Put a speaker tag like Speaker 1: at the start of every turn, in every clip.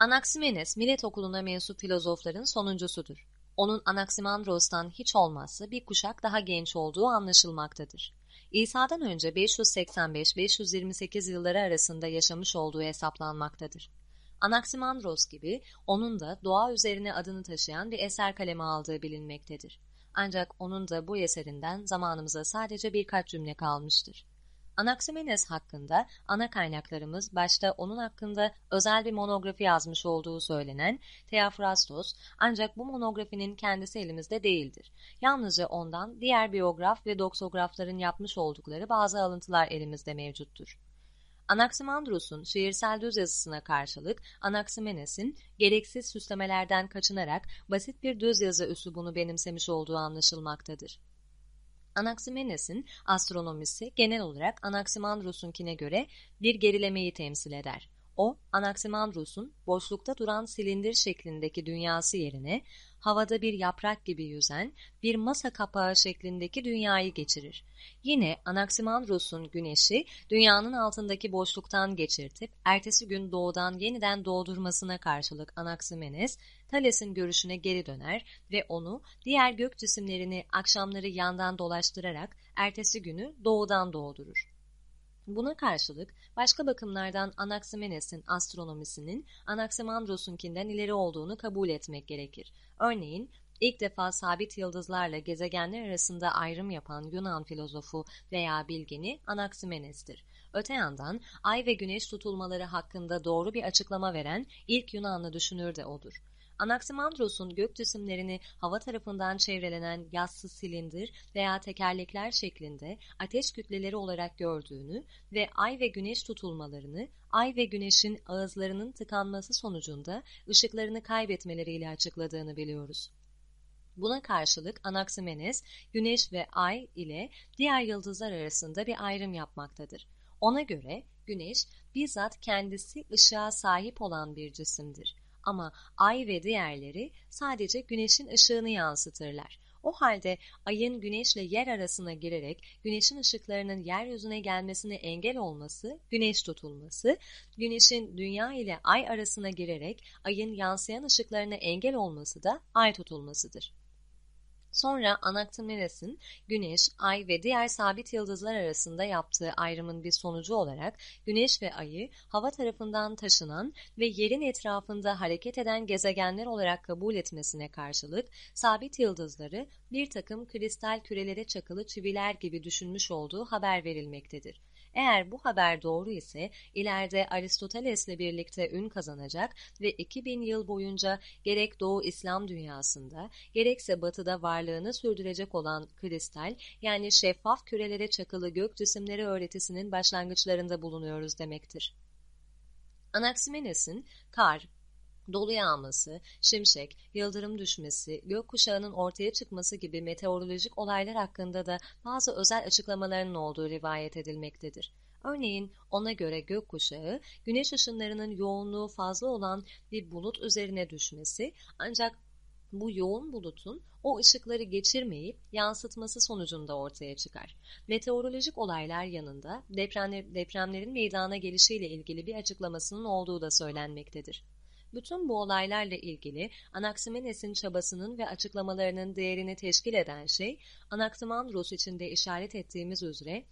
Speaker 1: Anaximenes, Millet Okulu'na mensup filozofların sonuncusudur. Onun Anaximandros'tan hiç olmazsa bir kuşak daha genç olduğu anlaşılmaktadır. İsa'dan önce 585-528 yılları arasında yaşamış olduğu hesaplanmaktadır. Anaximandros gibi onun da doğa üzerine adını taşıyan bir eser kaleme aldığı bilinmektedir. Ancak onun da bu eserinden zamanımıza sadece birkaç cümle kalmıştır. Anaximenes hakkında ana kaynaklarımız başta onun hakkında özel bir monografi yazmış olduğu söylenen Theophrastos ancak bu monografinin kendisi elimizde değildir. Yalnızca ondan diğer biyograf ve doksografların yapmış oldukları bazı alıntılar elimizde mevcuttur. Anaximandros'un şiirsel düz yazısına karşılık Anaximenes'in gereksiz süslemelerden kaçınarak basit bir düz yazı üslubunu benimsemiş olduğu anlaşılmaktadır. Anaximenes'in astronomisi genel olarak Anaximandros'unkine göre bir gerilemeyi temsil eder. O, Anaximandros'un boşlukta duran silindir şeklindeki dünyası yerine havada bir yaprak gibi yüzen bir masa kapağı şeklindeki dünyayı geçirir. Yine Anaximandros'un güneşi dünyanın altındaki boşluktan geçirtip ertesi gün doğudan yeniden doğdurmasına karşılık Anaximenes, Thales'in görüşüne geri döner ve onu diğer gök cisimlerini akşamları yandan dolaştırarak ertesi günü doğudan doğdurur. Buna karşılık başka bakımlardan Anaximenes'in astronomisinin Anaximandros'unkinden ileri olduğunu kabul etmek gerekir. Örneğin ilk defa sabit yıldızlarla gezegenler arasında ayrım yapan Yunan filozofu veya bilgini Anaximenes'tir. Öte yandan ay ve güneş tutulmaları hakkında doğru bir açıklama veren ilk Yunanlı düşünür de odur. Anaximandros'un gök cisimlerini hava tarafından çevrelenen yassı silindir veya tekerlekler şeklinde ateş kütleleri olarak gördüğünü ve ay ve güneş tutulmalarını ay ve güneşin ağızlarının tıkanması sonucunda ışıklarını kaybetmeleriyle açıkladığını biliyoruz. Buna karşılık Anaximenes, güneş ve ay ile diğer yıldızlar arasında bir ayrım yapmaktadır. Ona göre güneş bizzat kendisi ışığa sahip olan bir cisimdir ama ay ve diğerleri sadece güneşin ışığını yansıtırlar. O halde ayın güneşle yer arasına girerek güneşin ışıklarının yeryüzüne gelmesine engel olması güneş tutulması, güneşin dünya ile ay arasına girerek ayın yansıyan ışıklarına engel olması da ay tutulmasıdır. Sonra Anaximenes'in Güneş, Ay ve diğer sabit yıldızlar arasında yaptığı ayrımın bir sonucu olarak Güneş ve Ay'ı hava tarafından taşınan ve yerin etrafında hareket eden gezegenler olarak kabul etmesine karşılık sabit yıldızları bir takım kristal kürelere çakılı çiviler gibi düşünmüş olduğu haber verilmektedir. Eğer bu haber doğru ise ileride Aristoteles'le birlikte ün kazanacak ve 2000 yıl boyunca gerek Doğu İslam dünyasında gerekse Batı'da varlığını sürdürecek olan kristal yani şeffaf kürelere çakılı gök cisimleri öğretisinin başlangıçlarında bulunuyoruz demektir. Anaximenes'in kar, dolu yağması, şimşek, yıldırım düşmesi, gökkuşağının ortaya çıkması gibi meteorolojik olaylar hakkında da bazı özel açıklamalarının olduğu rivayet edilmektedir. Örneğin ona göre gökkuşağı, güneş ışınlarının yoğunluğu fazla olan bir bulut üzerine düşmesi ancak bu yoğun bulutun o ışıkları geçirmeyip yansıtması sonucunda ortaya çıkar. Meteorolojik olaylar yanında depremler, depremlerin meydana gelişiyle ilgili bir açıklamasının olduğu da söylenmektedir. Bütün bu olaylarla ilgili Anaximenes'in çabasının ve açıklamalarının değerini teşkil eden şey, Anaximandros için de işaret ettiğimiz üzere,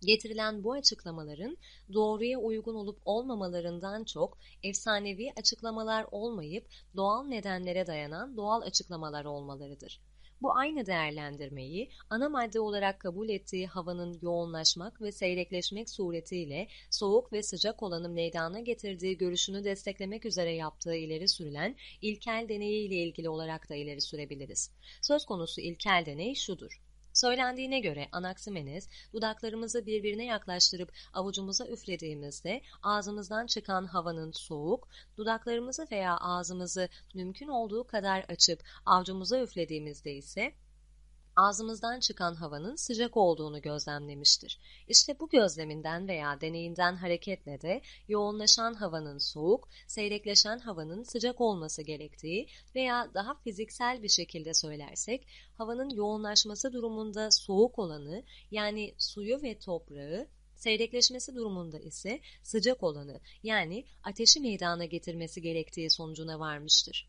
Speaker 1: Getirilen bu açıklamaların doğruya uygun olup olmamalarından çok efsanevi açıklamalar olmayıp doğal nedenlere dayanan doğal açıklamalar olmalarıdır. Bu aynı değerlendirmeyi ana madde olarak kabul ettiği havanın yoğunlaşmak ve seyrekleşmek suretiyle soğuk ve sıcak olanı meydana getirdiği görüşünü desteklemek üzere yaptığı ileri sürülen ilkel deneyi ile ilgili olarak da ileri sürebiliriz. Söz konusu ilkel deney şudur. Söylendiğine göre Anaximenes, dudaklarımızı birbirine yaklaştırıp avucumuza üflediğimizde ağzımızdan çıkan havanın soğuk, dudaklarımızı veya ağzımızı mümkün olduğu kadar açıp avucumuza üflediğimizde ise ağzımızdan çıkan havanın sıcak olduğunu gözlemlemiştir. İşte bu gözleminden veya deneyinden hareketle de yoğunlaşan havanın soğuk, seyrekleşen havanın sıcak olması gerektiği veya daha fiziksel bir şekilde söylersek, havanın yoğunlaşması durumunda soğuk olanı yani suyu ve toprağı Seyrekleşmesi durumunda ise sıcak olanı yani ateşi meydana getirmesi gerektiği sonucuna varmıştır.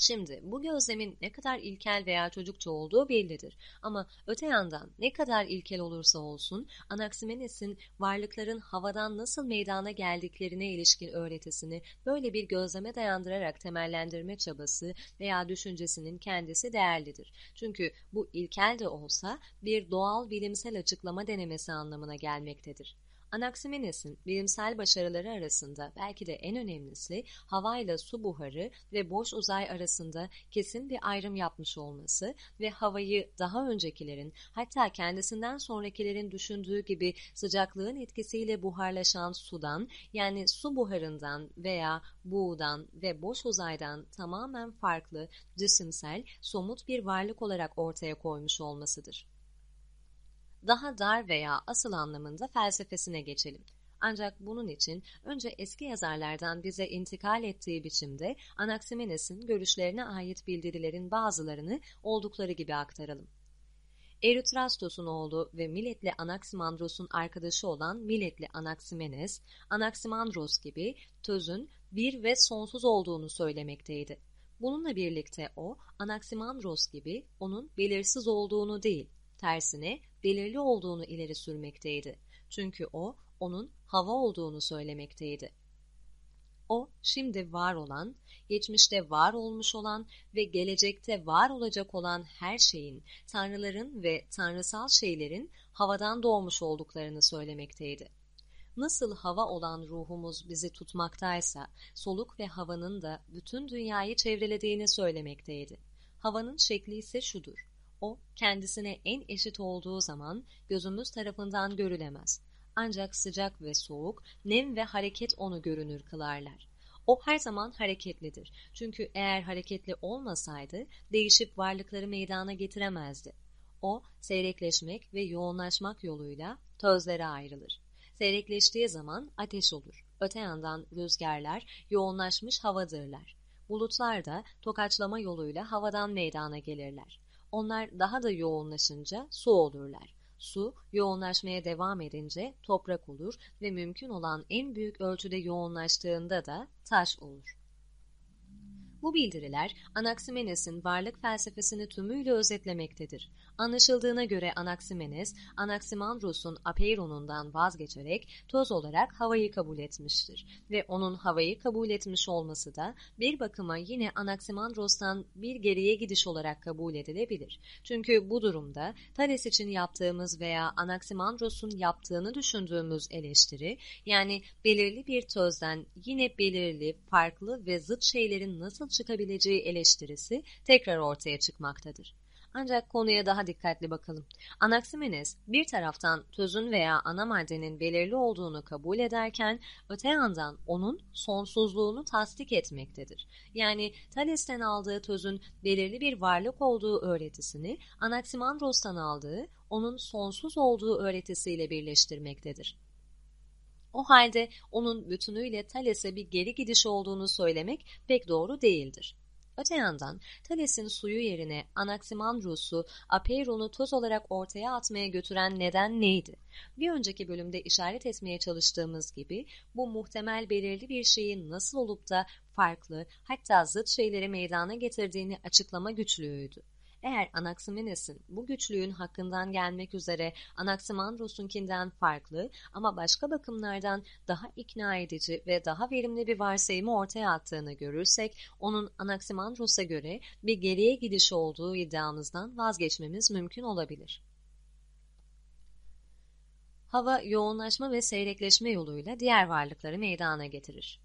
Speaker 1: Şimdi bu gözlemin ne kadar ilkel veya çocukça olduğu bellidir. Ama öte yandan ne kadar ilkel olursa olsun Anaximenes'in varlıkların havadan nasıl meydana geldiklerine ilişkin öğretisini böyle bir gözleme dayandırarak temellendirme çabası veya düşüncesinin kendisi değerlidir. Çünkü bu ilkel de olsa bir doğal bilimsel açıklama denemesi anlamına gelmektedir. Anaximenes'in bilimsel başarıları arasında belki de en önemlisi havayla su buharı ve boş uzay arasında kesin bir ayrım yapmış olması ve havayı daha öncekilerin hatta kendisinden sonrakilerin düşündüğü gibi sıcaklığın etkisiyle buharlaşan sudan yani su buharından veya buğudan ve boş uzaydan tamamen farklı cisimsel somut bir varlık olarak ortaya koymuş olmasıdır daha dar veya asıl anlamında felsefesine geçelim. Ancak bunun için önce eski yazarlardan bize intikal ettiği biçimde Anaximenes'in görüşlerine ait bildirilerin bazılarını oldukları gibi aktaralım. Erythrastos'un oğlu ve Miletli Anaximandros'un arkadaşı olan Miletli Anaximenes, Anaximandros gibi tözün bir ve sonsuz olduğunu söylemekteydi. Bununla birlikte o, Anaximandros gibi onun belirsiz olduğunu değil, tersine belirli olduğunu ileri sürmekteydi. Çünkü o, onun hava olduğunu söylemekteydi. O, şimdi var olan, geçmişte var olmuş olan ve gelecekte var olacak olan her şeyin, tanrıların ve tanrısal şeylerin havadan doğmuş olduklarını söylemekteydi. Nasıl hava olan ruhumuz bizi tutmaktaysa, soluk ve havanın da bütün dünyayı çevrelediğini söylemekteydi. Havanın şekli ise şudur. O, kendisine en eşit olduğu zaman gözümüz tarafından görülemez. Ancak sıcak ve soğuk, nem ve hareket onu görünür kılarlar. O her zaman hareketlidir. Çünkü eğer hareketli olmasaydı değişip varlıkları meydana getiremezdi. O seyrekleşmek ve yoğunlaşmak yoluyla tözlere ayrılır. Seyrekleştiği zaman ateş olur. Öte yandan rüzgarlar yoğunlaşmış havadırlar. Bulutlar da tokaçlama yoluyla havadan meydana gelirler. Onlar daha da yoğunlaşınca su olurlar. Su yoğunlaşmaya devam edince toprak olur ve mümkün olan en büyük ölçüde yoğunlaştığında da taş olur. Bu bildiriler Anaximenes'in varlık felsefesini tümüyle özetlemektedir. Anlaşıldığına göre Anaximenes, Anaximandros'un apeironundan vazgeçerek toz olarak havayı kabul etmiştir ve onun havayı kabul etmiş olması da bir bakıma yine Anaximandros'tan bir geriye gidiş olarak kabul edilebilir. Çünkü bu durumda Thales için yaptığımız veya Anaximandros'un yaptığını düşündüğümüz eleştiri, yani belirli bir tözden yine belirli, farklı ve zıt şeylerin nasıl çıkabileceği eleştirisi tekrar ortaya çıkmaktadır. Ancak konuya daha dikkatli bakalım. Anaximenes bir taraftan tözün veya ana maddenin belirli olduğunu kabul ederken öte yandan onun sonsuzluğunu tasdik etmektedir. Yani Thales'ten aldığı tözün belirli bir varlık olduğu öğretisini Anaximandros'tan aldığı onun sonsuz olduğu öğretisiyle birleştirmektedir. O halde onun bütünüyle Thales'e bir geri gidiş olduğunu söylemek pek doğru değildir. Öte yandan Thales'in suyu yerine Anaximandros'u Apeiron'u toz olarak ortaya atmaya götüren neden neydi? Bir önceki bölümde işaret etmeye çalıştığımız gibi bu muhtemel belirli bir şeyin nasıl olup da farklı hatta zıt şeyleri meydana getirdiğini açıklama güçlüğüydü. Eğer Anaximenes'in bu güçlüğün hakkından gelmek üzere Anaximandros'unkinden farklı ama başka bakımlardan daha ikna edici ve daha verimli bir varsayımı ortaya attığını görürsek, onun Anaximandros'a göre bir geriye gidiş olduğu iddiamızdan vazgeçmemiz mümkün olabilir. Hava yoğunlaşma ve seyrekleşme yoluyla diğer varlıkları meydana getirir.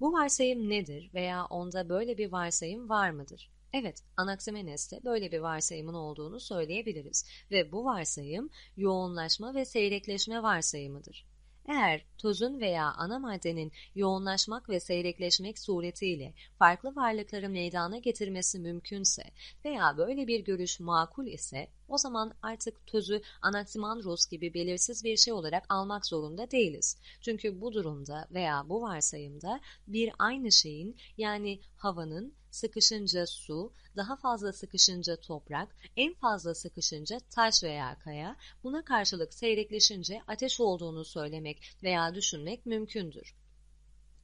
Speaker 1: Bu varsayım nedir veya onda böyle bir varsayım var mıdır? Evet, Anaximenes'te böyle bir varsayımın olduğunu söyleyebiliriz ve bu varsayım yoğunlaşma ve seyrekleşme varsayımıdır. Eğer tozun veya ana maddenin yoğunlaşmak ve seyrekleşmek suretiyle farklı varlıkları meydana getirmesi mümkünse veya böyle bir görüş makul ise o zaman artık tözü Anaximandros gibi belirsiz bir şey olarak almak zorunda değiliz. Çünkü bu durumda veya bu varsayımda bir aynı şeyin yani havanın sıkışınca su, daha fazla sıkışınca toprak, en fazla sıkışınca taş veya kaya, buna karşılık seyrekleşince ateş olduğunu söylemek veya düşünmek mümkündür.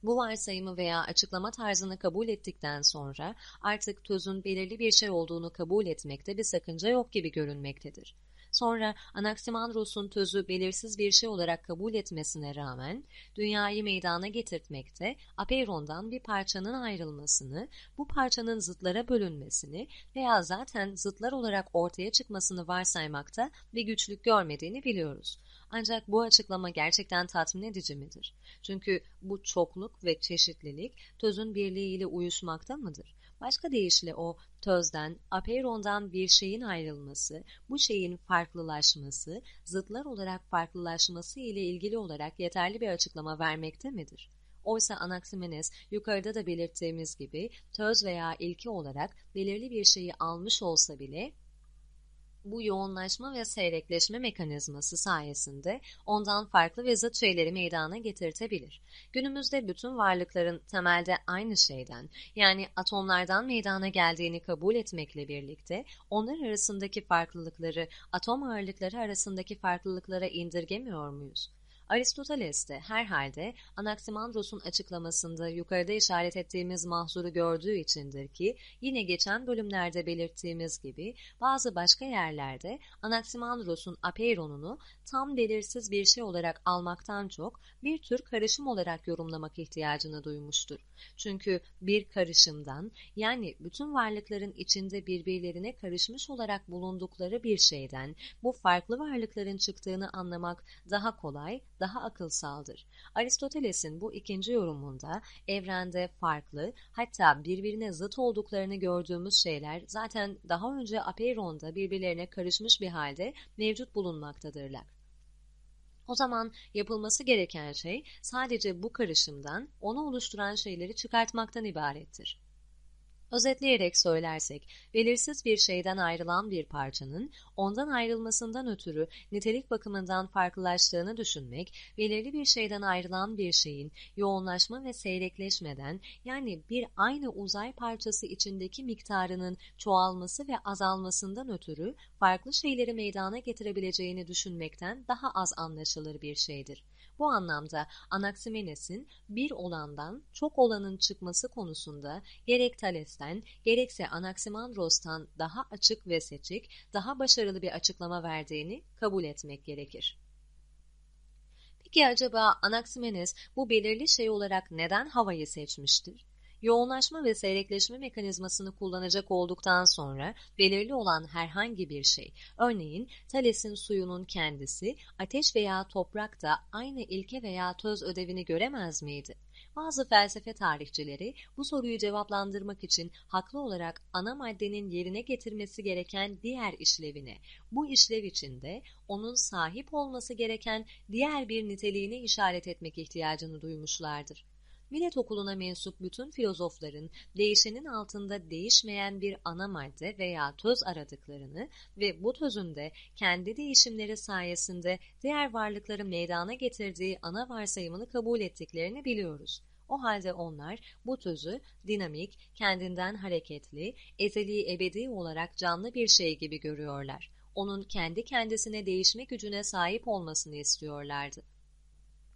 Speaker 1: Bu varsayımı veya açıklama tarzını kabul ettikten sonra artık tözün belirli bir şey olduğunu kabul etmekte bir sakınca yok gibi görünmektedir. Sonra Anaximandros'un tözü belirsiz bir şey olarak kabul etmesine rağmen dünyayı meydana getirtmekte Apeiron'dan bir parçanın ayrılmasını, bu parçanın zıtlara bölünmesini veya zaten zıtlar olarak ortaya çıkmasını varsaymakta bir güçlük görmediğini biliyoruz. Ancak bu açıklama gerçekten tatmin edici midir? Çünkü bu çokluk ve çeşitlilik tözün birliğiyle uyuşmakta mıdır? Başka deyişle o tözden, apeirondan bir şeyin ayrılması, bu şeyin farklılaşması, zıtlar olarak farklılaşması ile ilgili olarak yeterli bir açıklama vermekte midir? Oysa Anaximenes yukarıda da belirttiğimiz gibi töz veya ilki olarak belirli bir şeyi almış olsa bile bu yoğunlaşma ve seyrekleşme mekanizması sayesinde ondan farklı ve zıt şeyleri meydana getirtebilir. Günümüzde bütün varlıkların temelde aynı şeyden yani atomlardan meydana geldiğini kabul etmekle birlikte onlar arasındaki farklılıkları atom ağırlıkları arasındaki farklılıklara indirgemiyor muyuz? Aristoteles de herhalde Anaximandros'un açıklamasında yukarıda işaret ettiğimiz mahzuru gördüğü içindir ki yine geçen bölümlerde belirttiğimiz gibi bazı başka yerlerde Anaximandros'un apeironunu tam belirsiz bir şey olarak almaktan çok bir tür karışım olarak yorumlamak ihtiyacını duymuştur. Çünkü bir karışımdan yani bütün varlıkların içinde birbirlerine karışmış olarak bulundukları bir şeyden bu farklı varlıkların çıktığını anlamak daha kolay, daha akılsaldır. Aristoteles'in bu ikinci yorumunda evrende farklı hatta birbirine zıt olduklarını gördüğümüz şeyler zaten daha önce Apeiron'da birbirlerine karışmış bir halde mevcut bulunmaktadırlar. O zaman yapılması gereken şey sadece bu karışımdan onu oluşturan şeyleri çıkartmaktan ibarettir. Özetleyerek söylersek, belirsiz bir şeyden ayrılan bir parçanın ondan ayrılmasından ötürü nitelik bakımından farklılaştığını düşünmek, belirli bir şeyden ayrılan bir şeyin yoğunlaşma ve seyrekleşmeden yani bir aynı uzay parçası içindeki miktarının çoğalması ve azalmasından ötürü farklı şeyleri meydana getirebileceğini düşünmekten daha az anlaşılır bir şeydir. Bu anlamda Anaximenes'in bir olandan çok olanın çıkması konusunda gerek Thales'ten gerekse Anaximandros'tan daha açık ve seçik, daha başarılı bir açıklama verdiğini kabul etmek gerekir. Peki acaba Anaximenes bu belirli şey olarak neden havayı seçmiştir? Yoğunlaşma ve seyrekleşme mekanizmasını kullanacak olduktan sonra belirli olan herhangi bir şey, örneğin Thales'in suyunun kendisi, ateş veya toprak da aynı ilke veya töz ödevini göremez miydi? Bazı felsefe tarihçileri bu soruyu cevaplandırmak için haklı olarak ana maddenin yerine getirmesi gereken diğer işlevine, bu işlev içinde onun sahip olması gereken diğer bir niteliğine işaret etmek ihtiyacını duymuşlardır. Millet okuluna mensup bütün filozofların değişenin altında değişmeyen bir ana madde veya töz aradıklarını ve bu tözün de kendi değişimleri sayesinde diğer varlıkları meydana getirdiği ana varsayımını kabul ettiklerini biliyoruz. O halde onlar bu tözü dinamik, kendinden hareketli, ezeli ebedi olarak canlı bir şey gibi görüyorlar. Onun kendi kendisine değişme gücüne sahip olmasını istiyorlardı.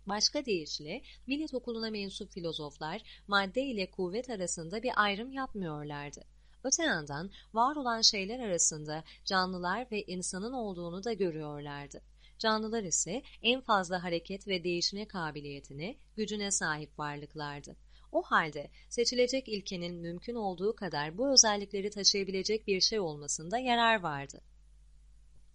Speaker 1: Başka deyişle millet okuluna mensup filozoflar madde ile kuvvet arasında bir ayrım yapmıyorlardı. Öte yandan var olan şeyler arasında canlılar ve insanın olduğunu da görüyorlardı. Canlılar ise en fazla hareket ve değişme kabiliyetine, gücüne sahip varlıklardı. O halde seçilecek ilkenin mümkün olduğu kadar bu özellikleri taşıyabilecek bir şey olmasında yarar vardı.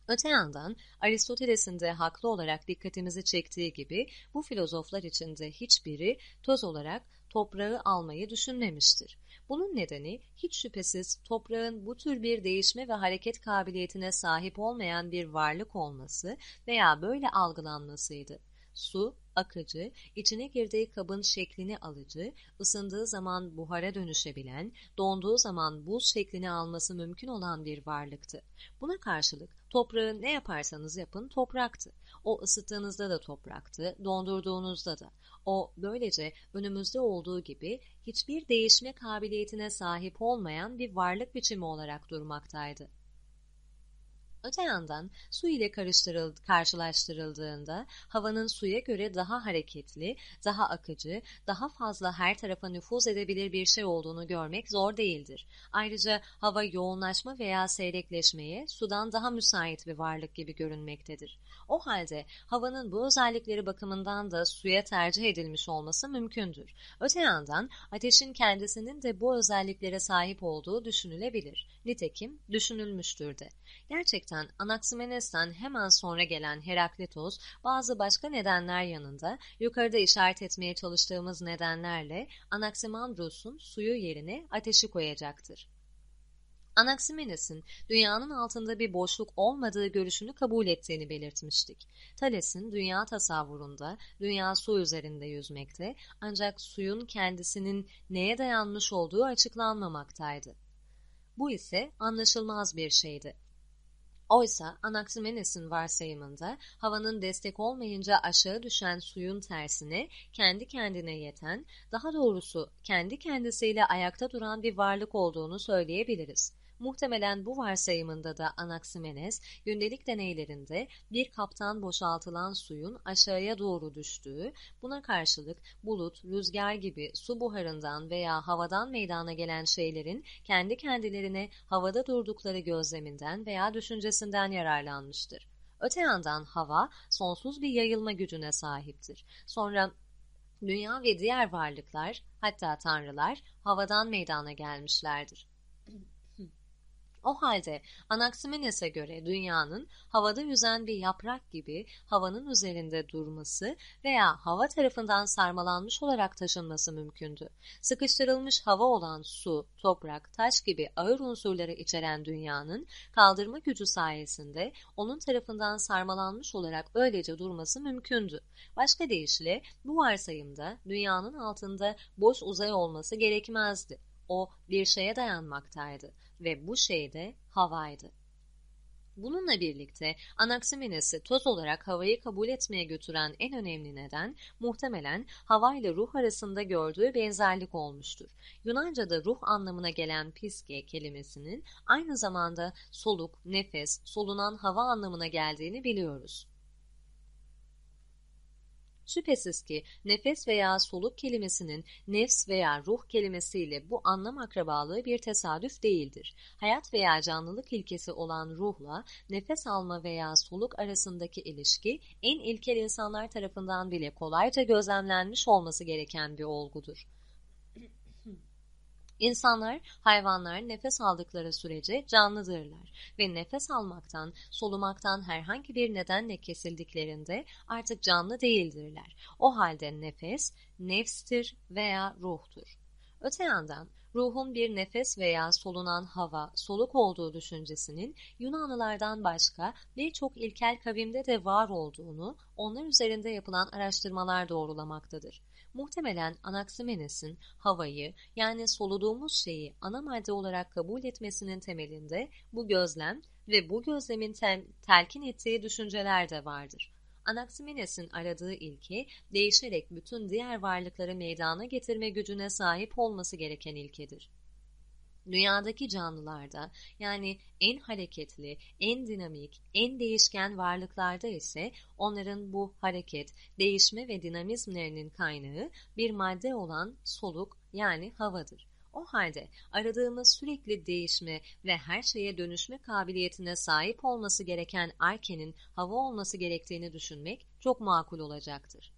Speaker 1: Öte yandan Aristoteles'in de haklı olarak dikkatimizi çektiği gibi bu filozoflar içinde hiçbiri toz olarak toprağı almayı düşünmemiştir. Bunun nedeni hiç şüphesiz toprağın bu tür bir değişme ve hareket kabiliyetine sahip olmayan bir varlık olması veya böyle algılanmasıydı. Su, akıcı, içine girdiği kabın şeklini alıcı, ısındığı zaman buhara dönüşebilen, donduğu zaman buz şeklini alması mümkün olan bir varlıktı. Buna karşılık toprağı ne yaparsanız yapın topraktı. O ısıttığınızda da topraktı, dondurduğunuzda da. O böylece önümüzde olduğu gibi hiçbir değişme kabiliyetine sahip olmayan bir varlık biçimi olarak durmaktaydı. Öte yandan su ile karşılaştırıldığında havanın suya göre daha hareketli, daha akıcı, daha fazla her tarafa nüfuz edebilir bir şey olduğunu görmek zor değildir. Ayrıca hava yoğunlaşma veya seyrekleşmeye sudan daha müsait bir varlık gibi görünmektedir. O halde havanın bu özellikleri bakımından da suya tercih edilmiş olması mümkündür. Öte yandan ateşin kendisinin de bu özelliklere sahip olduğu düşünülebilir. Nitekim düşünülmüştür de. Gerçekten Anaximenes'ten hemen sonra gelen Heraklitos bazı başka nedenler yanında yukarıda işaret etmeye çalıştığımız nedenlerle Anaximandros'un suyu yerine ateşi koyacaktır. Anaximenes'in dünyanın altında bir boşluk olmadığı görüşünü kabul ettiğini belirtmiştik. Thales'in dünya tasavvurunda dünya su üzerinde yüzmekte ancak suyun kendisinin neye dayanmış olduğu açıklanmamaktaydı. Bu ise anlaşılmaz bir şeydi. Oysa Anaximenes'in varsayımında havanın destek olmayınca aşağı düşen suyun tersine kendi kendine yeten, daha doğrusu kendi kendisiyle ayakta duran bir varlık olduğunu söyleyebiliriz. Muhtemelen bu varsayımında da Anaximenes gündelik deneylerinde bir kaptan boşaltılan suyun aşağıya doğru düştüğü, buna karşılık bulut, rüzgar gibi su buharından veya havadan meydana gelen şeylerin kendi kendilerine havada durdukları gözleminden veya düşüncesinden yararlanmıştır. Öte yandan hava sonsuz bir yayılma gücüne sahiptir. Sonra dünya ve diğer varlıklar hatta tanrılar havadan meydana gelmişlerdir. O halde Anaximenes'e göre dünyanın havada yüzen bir yaprak gibi havanın üzerinde durması veya hava tarafından sarmalanmış olarak taşınması mümkündü. Sıkıştırılmış hava olan su, toprak, taş gibi ağır unsurları içeren dünyanın kaldırma gücü sayesinde onun tarafından sarmalanmış olarak öylece durması mümkündü. Başka deyişle bu varsayımda dünyanın altında boş uzay olması gerekmezdi. O bir şeye dayanmaktaydı ve bu şey de havaydı. Bununla birlikte Anaximenes'i toz olarak havayı kabul etmeye götüren en önemli neden muhtemelen hava ile ruh arasında gördüğü benzerlik olmuştur. Yunanca'da ruh anlamına gelen piske kelimesinin aynı zamanda soluk, nefes, solunan hava anlamına geldiğini biliyoruz. Şüphesiz ki nefes veya soluk kelimesinin nefs veya ruh kelimesiyle bu anlam akrabalığı bir tesadüf değildir. Hayat veya canlılık ilkesi olan ruhla nefes alma veya soluk arasındaki ilişki en ilkel insanlar tarafından bile kolayca gözlemlenmiş olması gereken bir olgudur. İnsanlar, hayvanlar nefes aldıkları sürece canlıdırlar ve nefes almaktan, solumaktan herhangi bir nedenle kesildiklerinde artık canlı değildirler. O halde nefes, nefstir veya ruhtur. Öte yandan ruhun bir nefes veya solunan hava, soluk olduğu düşüncesinin Yunanlılardan başka birçok ilkel kavimde de var olduğunu onlar üzerinde yapılan araştırmalar doğrulamaktadır. Muhtemelen Anaximenes'in havayı yani soluduğumuz şeyi ana madde olarak kabul etmesinin temelinde bu gözlem ve bu gözlemin tel telkin ettiği düşünceler de vardır. Anaximenes'in aradığı ilke değişerek bütün diğer varlıkları meydana getirme gücüne sahip olması gereken ilkedir. Dünyadaki canlılarda yani en hareketli, en dinamik, en değişken varlıklarda ise onların bu hareket, değişme ve dinamizmlerinin kaynağı bir madde olan soluk yani havadır. O halde aradığımız sürekli değişme ve her şeye dönüşme kabiliyetine sahip olması gereken arkenin hava olması gerektiğini düşünmek çok makul olacaktır.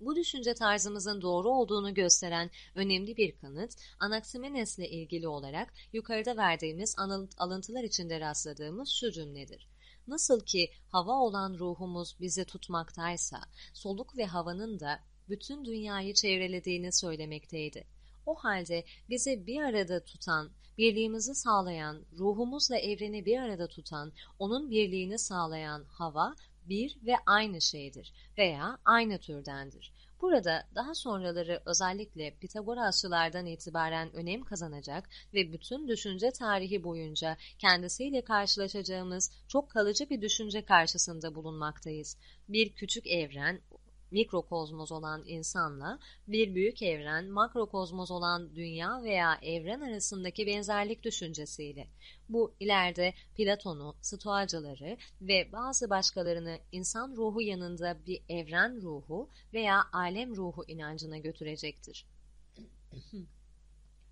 Speaker 1: Bu düşünce tarzımızın doğru olduğunu gösteren önemli bir kanıt, Anaximenes ile ilgili olarak yukarıda verdiğimiz alıntılar içinde rastladığımız şu cümledir. Nasıl ki hava olan ruhumuz bizi tutmaktaysa, soluk ve havanın da bütün dünyayı çevrelediğini söylemekteydi. O halde bizi bir arada tutan, birliğimizi sağlayan, ruhumuzla evreni bir arada tutan, onun birliğini sağlayan hava bir ve aynı şeydir veya aynı türdendir. Burada daha sonraları özellikle Pitagorasçılardan itibaren önem kazanacak ve bütün düşünce tarihi boyunca kendisiyle karşılaşacağımız çok kalıcı bir düşünce karşısında bulunmaktayız. Bir küçük evren, mikrokozmos olan insanla bir büyük evren, makrokozmos olan dünya veya evren arasındaki benzerlik düşüncesiyle. Bu ileride Platon'u, Stoacıları ve bazı başkalarını insan ruhu yanında bir evren ruhu veya alem ruhu inancına götürecektir.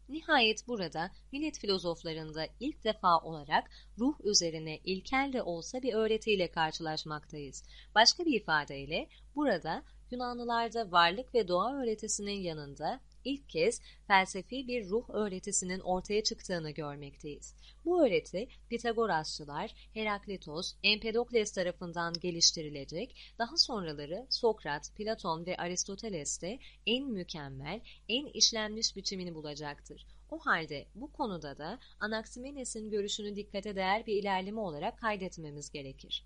Speaker 1: Nihayet burada millet filozoflarında ilk defa olarak ruh üzerine ilkel de olsa bir öğretiyle karşılaşmaktayız. Başka bir ifadeyle burada Yunanlılarda varlık ve doğa öğretisinin yanında ilk kez felsefi bir ruh öğretisinin ortaya çıktığını görmekteyiz. Bu öğreti Pitagorasçılar, Heraklitos, Empedokles tarafından geliştirilecek, daha sonraları Sokrat, Platon ve Aristoteles'te en mükemmel, en işlenmiş biçimini bulacaktır. O halde bu konuda da Anaximenes'in görüşünü dikkate değer bir ilerleme olarak kaydetmemiz gerekir.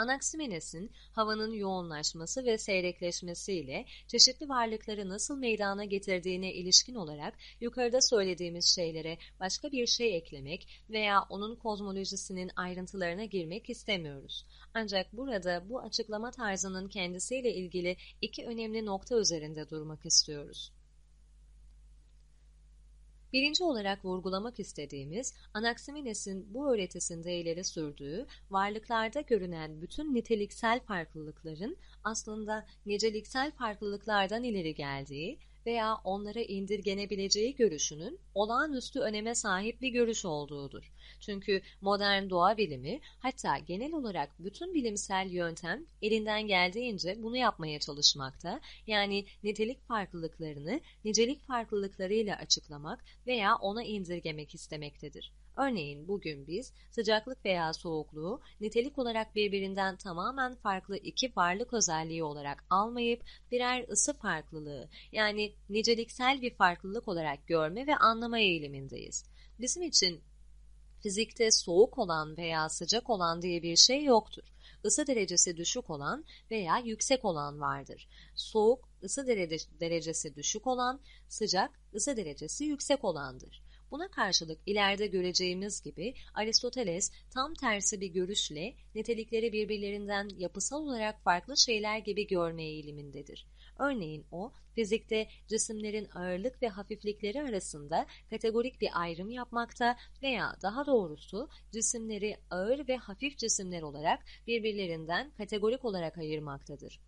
Speaker 1: Anaximenes'in havanın yoğunlaşması ve seyrekleşmesiyle çeşitli varlıkları nasıl meydana getirdiğine ilişkin olarak yukarıda söylediğimiz şeylere başka bir şey eklemek veya onun kozmolojisinin ayrıntılarına girmek istemiyoruz. Ancak burada bu açıklama tarzının kendisiyle ilgili iki önemli nokta üzerinde durmak istiyoruz. Birinci olarak vurgulamak istediğimiz Anaximenes'in bu öğretisinde ileri sürdüğü varlıklarda görünen bütün niteliksel farklılıkların aslında niceliksel farklılıklardan ileri geldiği veya onlara indirgenebileceği görüşünün olağanüstü öneme sahip bir görüş olduğudur. Çünkü modern doğa bilimi hatta genel olarak bütün bilimsel yöntem elinden geldiğince bunu yapmaya çalışmakta. Yani nitelik farklılıklarını nicelik farklılıklarıyla açıklamak veya ona indirgemek istemektedir. Örneğin bugün biz sıcaklık veya soğukluğu nitelik olarak birbirinden tamamen farklı iki varlık özelliği olarak almayıp birer ısı farklılığı yani niceliksel bir farklılık olarak görme ve anlama eğilimindeyiz. Bizim için fizikte soğuk olan veya sıcak olan diye bir şey yoktur. Isı derecesi düşük olan veya yüksek olan vardır. Soğuk, ısı derecesi düşük olan, sıcak, ısı derecesi yüksek olandır. Buna karşılık ileride göreceğimiz gibi Aristoteles tam tersi bir görüşle nitelikleri birbirlerinden yapısal olarak farklı şeyler gibi görme eğilimindedir. Örneğin o, fizikte cisimlerin ağırlık ve hafiflikleri arasında kategorik bir ayrım yapmakta veya daha doğrusu cisimleri ağır ve hafif cisimler olarak birbirlerinden kategorik olarak ayırmaktadır.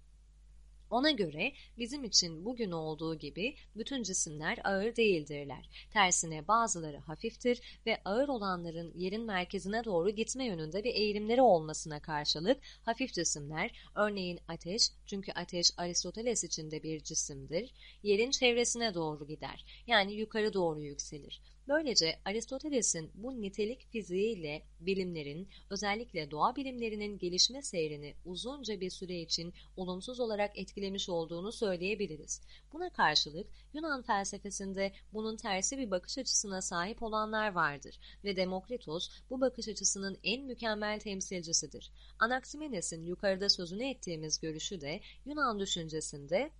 Speaker 1: Ona göre bizim için bugün olduğu gibi bütün cisimler ağır değildirler. Tersine bazıları hafiftir ve ağır olanların yerin merkezine doğru gitme yönünde bir eğilimleri olmasına karşılık hafif cisimler, örneğin ateş, çünkü ateş Aristoteles için de bir cisimdir, yerin çevresine doğru gider. Yani yukarı doğru yükselir. Böylece Aristoteles'in bu nitelik fiziğiyle bilimlerin, özellikle doğa bilimlerinin gelişme seyrini uzunca bir süre için olumsuz olarak etkilemiş olduğunu söyleyebiliriz. Buna karşılık Yunan felsefesinde bunun tersi bir bakış açısına sahip olanlar vardır ve Demokritos bu bakış açısının en mükemmel temsilcisidir. Anaximenes'in yukarıda sözünü ettiğimiz görüşü de Yunan düşüncesinde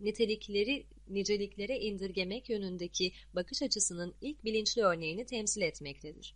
Speaker 1: nitelikleri niceliklere indirgemek yönündeki bakış açısının ilk bilinçli örneğini temsil etmektedir.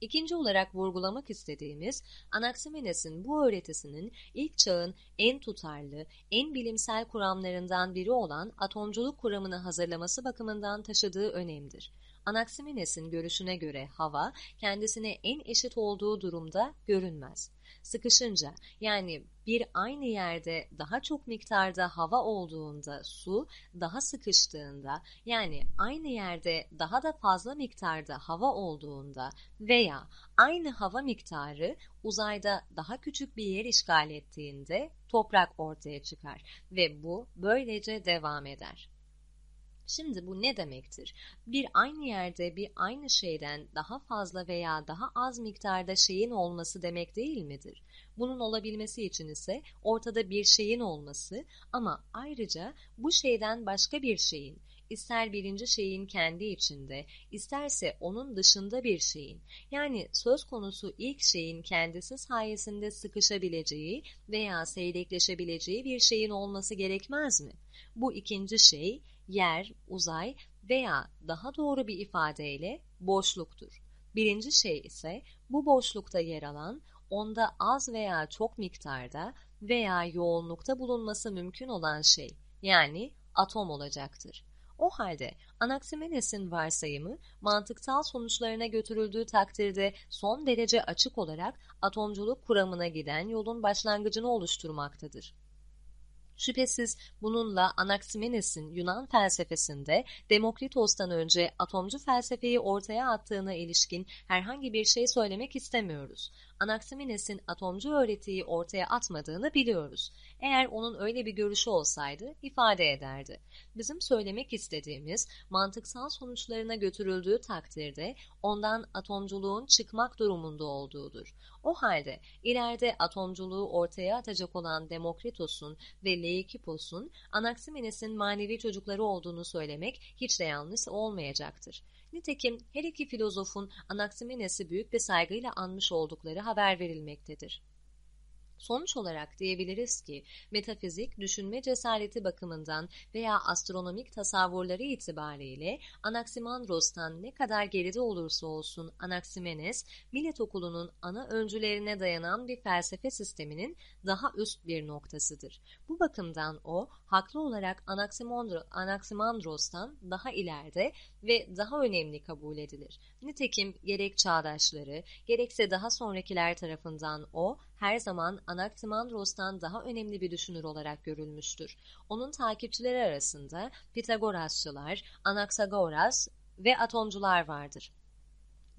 Speaker 1: İkinci olarak vurgulamak istediğimiz Anaximenes'in bu öğretisinin ilk çağın en tutarlı, en bilimsel kuramlarından biri olan atomculuk kuramını hazırlaması bakımından taşıdığı önemdir. Anaximenes'in görüşüne göre hava kendisine en eşit olduğu durumda görünmez. Sıkışınca yani bir aynı yerde daha çok miktarda hava olduğunda su daha sıkıştığında yani aynı yerde daha da fazla miktarda hava olduğunda veya aynı hava miktarı uzayda daha küçük bir yer işgal ettiğinde toprak ortaya çıkar ve bu böylece devam eder. Şimdi bu ne demektir? Bir aynı yerde bir aynı şeyden daha fazla veya daha az miktarda şeyin olması demek değil midir? Bunun olabilmesi için ise ortada bir şeyin olması ama ayrıca bu şeyden başka bir şeyin ister birinci şeyin kendi içinde, isterse onun dışında bir şeyin, yani söz konusu ilk şeyin kendisi sayesinde sıkışabileceği veya seyrekleşebileceği bir şeyin olması gerekmez mi? Bu ikinci şey, yer, uzay veya daha doğru bir ifadeyle boşluktur. Birinci şey ise bu boşlukta yer alan, onda az veya çok miktarda veya yoğunlukta bulunması mümkün olan şey, yani atom olacaktır. O halde Anaximenes'in varsayımı mantıksal sonuçlarına götürüldüğü takdirde son derece açık olarak atomculuk kuramına giden yolun başlangıcını oluşturmaktadır. Şüphesiz bununla Anaximenes'in Yunan felsefesinde Demokritos'tan önce atomcu felsefeyi ortaya attığına ilişkin herhangi bir şey söylemek istemiyoruz. Anaximenes'in atomcu öğretiyi ortaya atmadığını biliyoruz. Eğer onun öyle bir görüşü olsaydı ifade ederdi. Bizim söylemek istediğimiz mantıksal sonuçlarına götürüldüğü takdirde ondan atomculuğun çıkmak durumunda olduğudur. O halde ileride atomculuğu ortaya atacak olan Demokritos'un ve Leikipos'un Anaximenes'in manevi çocukları olduğunu söylemek hiç de yanlış olmayacaktır. Nitekim her iki filozofun Anaximenes'i büyük bir saygıyla anmış oldukları haber verilmektedir. Sonuç olarak diyebiliriz ki metafizik düşünme cesareti bakımından veya astronomik tasavvurları itibariyle Anaximandros'tan ne kadar geride olursa olsun Anaximenes, Millet Okulu'nun ana öncülerine dayanan bir felsefe sisteminin daha üst bir noktasıdır. Bu bakımdan o, haklı olarak Anaximandros'tan daha ileride ve daha önemli kabul edilir. Nitekim gerek çağdaşları, gerekse daha sonrakiler tarafından o, her zaman Anaximandros'tan daha önemli bir düşünür olarak görülmüştür. Onun takipçileri arasında Pitagorasçılar, Anaxagoras ve atomcular vardır.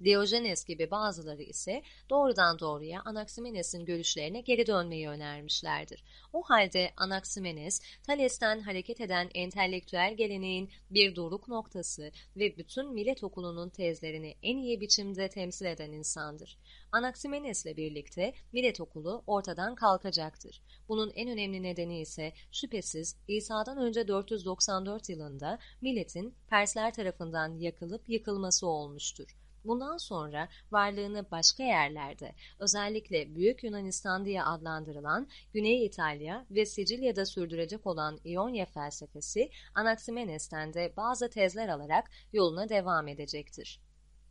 Speaker 1: Diogenes gibi bazıları ise doğrudan doğruya Anaximenes'in görüşlerine geri dönmeyi önermişlerdir. O halde Anaximenes, Thales'ten hareket eden entelektüel geleneğin bir doruk noktası ve bütün millet okulunun tezlerini en iyi biçimde temsil eden insandır. Anaximenes'le birlikte millet okulu ortadan kalkacaktır. Bunun en önemli nedeni ise şüphesiz İsa'dan önce 494 yılında milletin Persler tarafından yakılıp yıkılması olmuştur. Bundan sonra varlığını başka yerlerde, özellikle Büyük Yunanistan diye adlandırılan Güney İtalya ve Sicilya'da sürdürecek olan İonya felsefesi Anaximenes'ten de bazı tezler alarak yoluna devam edecektir.